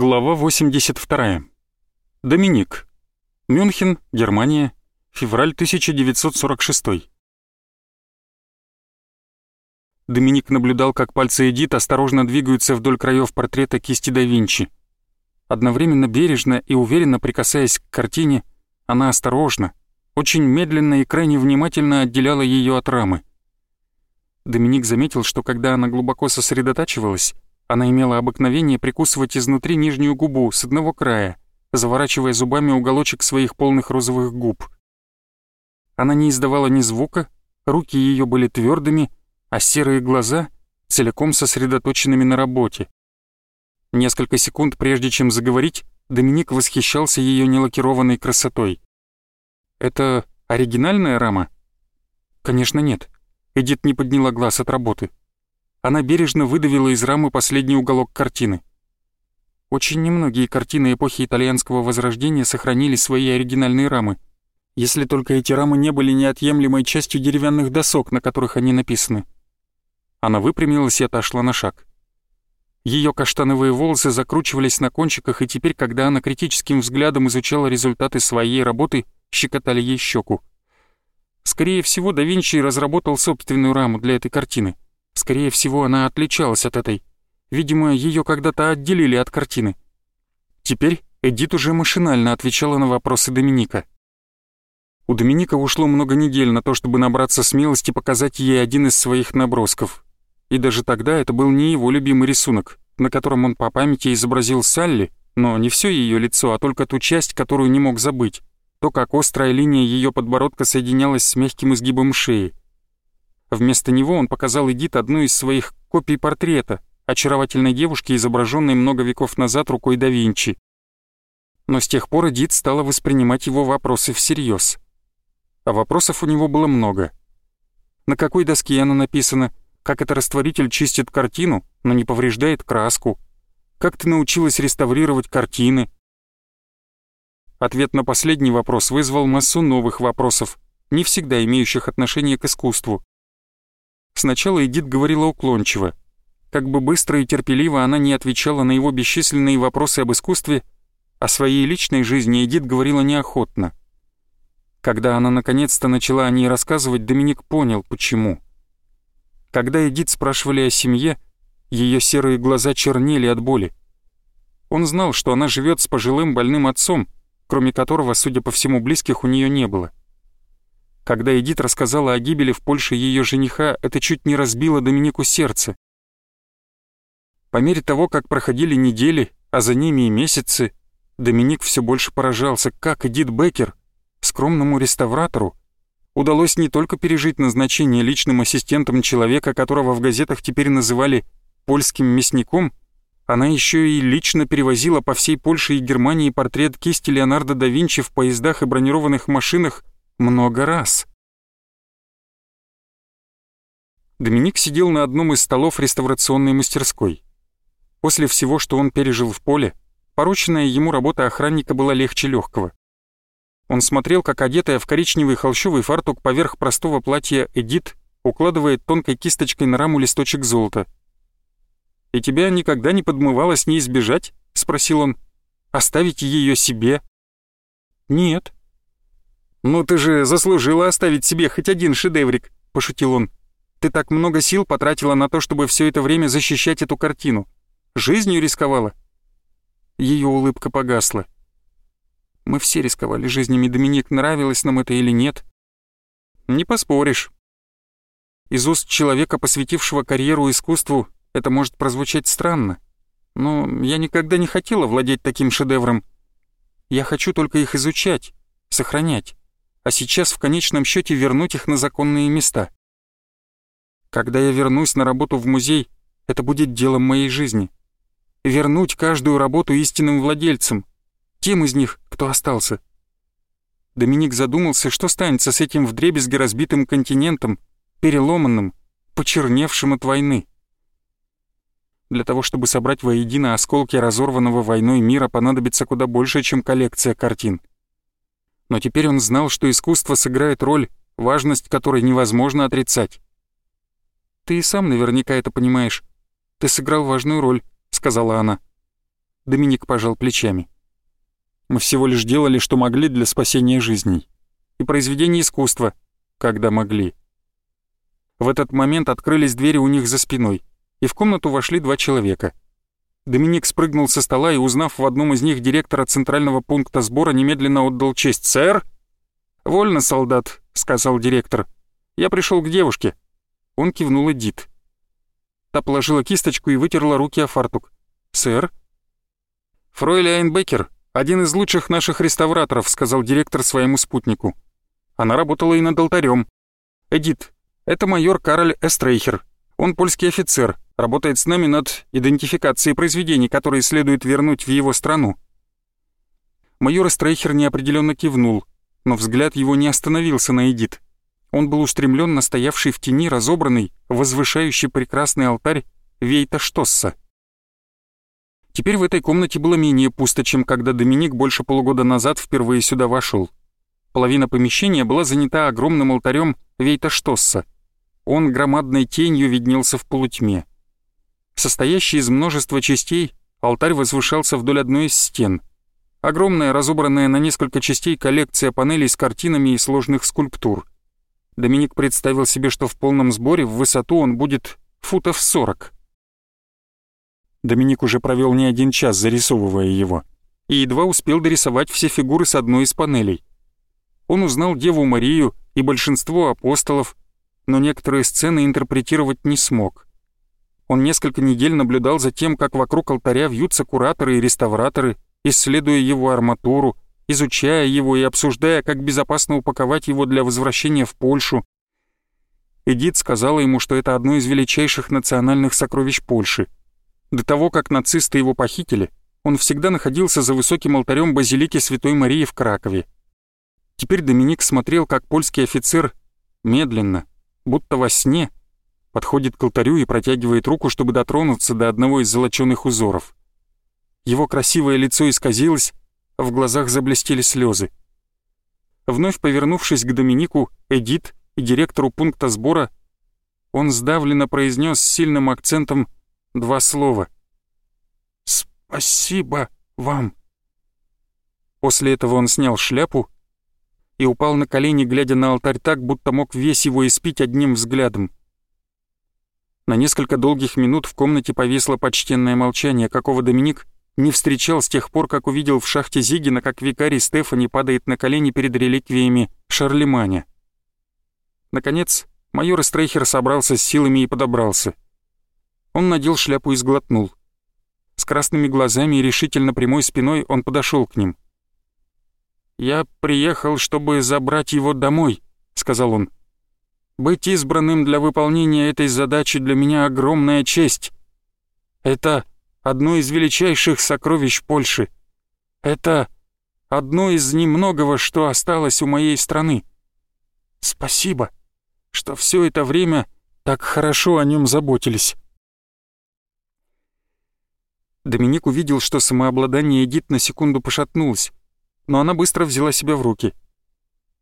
Глава 82. Доминик. Мюнхен, Германия. Февраль 1946. Доминик наблюдал, как пальцы Эдит осторожно двигаются вдоль краев портрета кисти да Винчи. Одновременно бережно и уверенно прикасаясь к картине, она осторожно, очень медленно и крайне внимательно отделяла ее от рамы. Доминик заметил, что когда она глубоко сосредотачивалась, она имела обыкновение прикусывать изнутри нижнюю губу с одного края, заворачивая зубами уголочек своих полных розовых губ. Она не издавала ни звука, руки ее были твердыми, а серые глаза целиком сосредоточенными на работе. Несколько секунд прежде чем заговорить, Доминик восхищался ее нелакированной красотой. «Это оригинальная рама?» «Конечно нет». Эдит не подняла глаз от работы она бережно выдавила из рамы последний уголок картины. Очень немногие картины эпохи итальянского возрождения сохранили свои оригинальные рамы, если только эти рамы не были неотъемлемой частью деревянных досок, на которых они написаны. Она выпрямилась и отошла на шаг. Ее каштановые волосы закручивались на кончиках, и теперь, когда она критическим взглядом изучала результаты своей работы, щекотали ей щеку. Скорее всего, да Винчи разработал собственную раму для этой картины — Скорее всего, она отличалась от этой. Видимо, ее когда-то отделили от картины. Теперь Эдит уже машинально отвечала на вопросы Доминика. У Доминика ушло много недель на то, чтобы набраться смелости показать ей один из своих набросков. И даже тогда это был не его любимый рисунок, на котором он по памяти изобразил Салли, но не все ее лицо, а только ту часть, которую не мог забыть. То, как острая линия ее подбородка соединялась с мягким изгибом шеи. Вместо него он показал Эдит одну из своих копий портрета, очаровательной девушки, изображенной много веков назад рукой да Винчи. Но с тех пор Эдит стала воспринимать его вопросы всерьез. А вопросов у него было много. На какой доске она написана, как это растворитель чистит картину, но не повреждает краску, как ты научилась реставрировать картины. Ответ на последний вопрос вызвал массу новых вопросов, не всегда имеющих отношение к искусству. Сначала Эдит говорила уклончиво. Как бы быстро и терпеливо она не отвечала на его бесчисленные вопросы об искусстве, о своей личной жизни Эдит говорила неохотно. Когда она наконец-то начала о ней рассказывать, Доминик понял, почему. Когда Эдит спрашивали о семье, ее серые глаза чернели от боли. Он знал, что она живет с пожилым больным отцом, кроме которого, судя по всему, близких у нее не было. Когда Эдит рассказала о гибели в Польше ее жениха, это чуть не разбило Доминику сердце. По мере того, как проходили недели, а за ними и месяцы, Доминик все больше поражался, как Эдит Беккер, скромному реставратору, удалось не только пережить назначение личным ассистентом человека, которого в газетах теперь называли «польским мясником», она еще и лично перевозила по всей Польше и Германии портрет кисти Леонардо да Винчи в поездах и бронированных машинах много раз. Доминик сидел на одном из столов реставрационной мастерской. После всего, что он пережил в поле, порученная ему работа охранника была легче легкого. Он смотрел, как одетая в коричневый холщовый фартук поверх простого платья Эдит укладывает тонкой кисточкой на раму листочек золота. «И тебя никогда не подмывалось не избежать?» — спросил он. «Оставить ее себе?» «Нет», «Ну ты же заслужила оставить себе хоть один шедеврик», — пошутил он. «Ты так много сил потратила на то, чтобы все это время защищать эту картину. Жизнью рисковала?» Ее улыбка погасла. «Мы все рисковали жизнями, Доминик, нравилось нам это или нет?» «Не поспоришь». Из уст человека, посвятившего карьеру искусству, это может прозвучать странно. Но я никогда не хотела владеть таким шедевром. Я хочу только их изучать, сохранять а сейчас в конечном счете вернуть их на законные места. Когда я вернусь на работу в музей, это будет делом моей жизни. Вернуть каждую работу истинным владельцам, тем из них, кто остался. Доминик задумался, что станется с этим вдребезги разбитым континентом, переломанным, почерневшим от войны. Для того, чтобы собрать воедино осколки разорванного войной мира, понадобится куда больше, чем коллекция картин — но теперь он знал, что искусство сыграет роль, важность которой невозможно отрицать. «Ты и сам наверняка это понимаешь. Ты сыграл важную роль», — сказала она. Доминик пожал плечами. Мы всего лишь делали, что могли для спасения жизней. И произведение искусства, когда могли. В этот момент открылись двери у них за спиной, и в комнату вошли два человека. Доминик спрыгнул со стола и, узнав в одном из них директора центрального пункта сбора, немедленно отдал честь. «Сэр?» «Вольно, солдат», — сказал директор. «Я пришел к девушке». Он кивнул Эдит. Та положила кисточку и вытерла руки о фартук. «Сэр?» «Фройляйн Беккер, один из лучших наших реставраторов», — сказал директор своему спутнику. Она работала и над алтарем. «Эдит, это майор Кароль Эстрейхер. Он польский офицер, работает с нами над идентификацией произведений, которые следует вернуть в его страну». Майор Эстрейхер неопределенно кивнул, но взгляд его не остановился на Эдит. Он был устремлен на стоявший в тени разобранный, возвышающий прекрасный алтарь Вейта Штосса. Теперь в этой комнате было менее пусто, чем когда Доминик больше полугода назад впервые сюда вошел. Половина помещения была занята огромным алтарем Вейта Штосса. Он громадной тенью виднелся в полутьме. Состоящий из множества частей, алтарь возвышался вдоль одной из стен. Огромная, разобранная на несколько частей коллекция панелей с картинами и сложных скульптур — Доминик представил себе, что в полном сборе в высоту он будет футов сорок. Доминик уже провел не один час, зарисовывая его, и едва успел дорисовать все фигуры с одной из панелей. Он узнал Деву Марию и большинство апостолов, но некоторые сцены интерпретировать не смог. Он несколько недель наблюдал за тем, как вокруг алтаря вьются кураторы и реставраторы, исследуя его арматуру, изучая его и обсуждая, как безопасно упаковать его для возвращения в Польшу. Эдит сказала ему, что это одно из величайших национальных сокровищ Польши. До того, как нацисты его похитили, он всегда находился за высоким алтарем базилики Святой Марии в Кракове. Теперь Доминик смотрел, как польский офицер медленно, будто во сне, подходит к алтарю и протягивает руку, чтобы дотронуться до одного из золочёных узоров. Его красивое лицо исказилось, в глазах заблестели слезы. Вновь повернувшись к Доминику, Эдит и директору пункта сбора, он сдавленно произнес с сильным акцентом два слова. «Спасибо вам». После этого он снял шляпу и упал на колени, глядя на алтарь так, будто мог весь его испить одним взглядом. На несколько долгих минут в комнате повисло почтенное молчание, какого Доминик не встречал с тех пор, как увидел в шахте Зигина, как викарий Стефани падает на колени перед реликвиями Шарлеманя. Наконец, майор Стрейхер собрался с силами и подобрался. Он надел шляпу и сглотнул. С красными глазами и решительно прямой спиной он подошел к ним. «Я приехал, чтобы забрать его домой», — сказал он. «Быть избранным для выполнения этой задачи для меня огромная честь. Это одно из величайших сокровищ Польши. Это одно из немногого, что осталось у моей страны. Спасибо, что все это время так хорошо о нем заботились. Доминик увидел, что самообладание Эдит на секунду пошатнулось, но она быстро взяла себя в руки.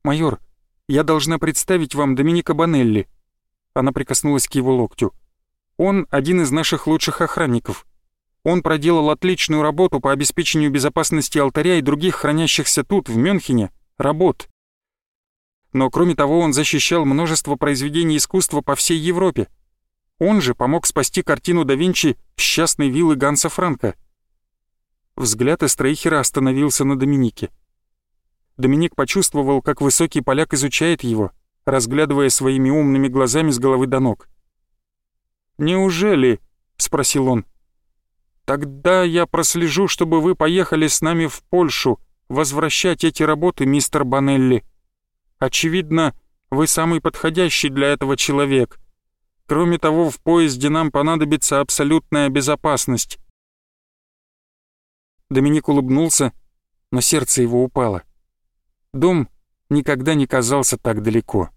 «Майор, я должна представить вам Доминика Банелли». Она прикоснулась к его локтю. «Он один из наших лучших охранников. Он проделал отличную работу по обеспечению безопасности алтаря и других хранящихся тут, в Мюнхене, работ. Но кроме того, он защищал множество произведений искусства по всей Европе. Он же помог спасти картину да Винчи «Счастной виллы Ганса Франка». Взгляд Эстрейхера остановился на Доминике. Доминик почувствовал, как высокий поляк изучает его, разглядывая своими умными глазами с головы до ног. «Неужели?» — спросил он. Тогда я прослежу, чтобы вы поехали с нами в Польшу возвращать эти работы, мистер Банелли. Очевидно, вы самый подходящий для этого человек. Кроме того, в поезде нам понадобится абсолютная безопасность». Доминик улыбнулся, но сердце его упало. Дом никогда не казался так далеко.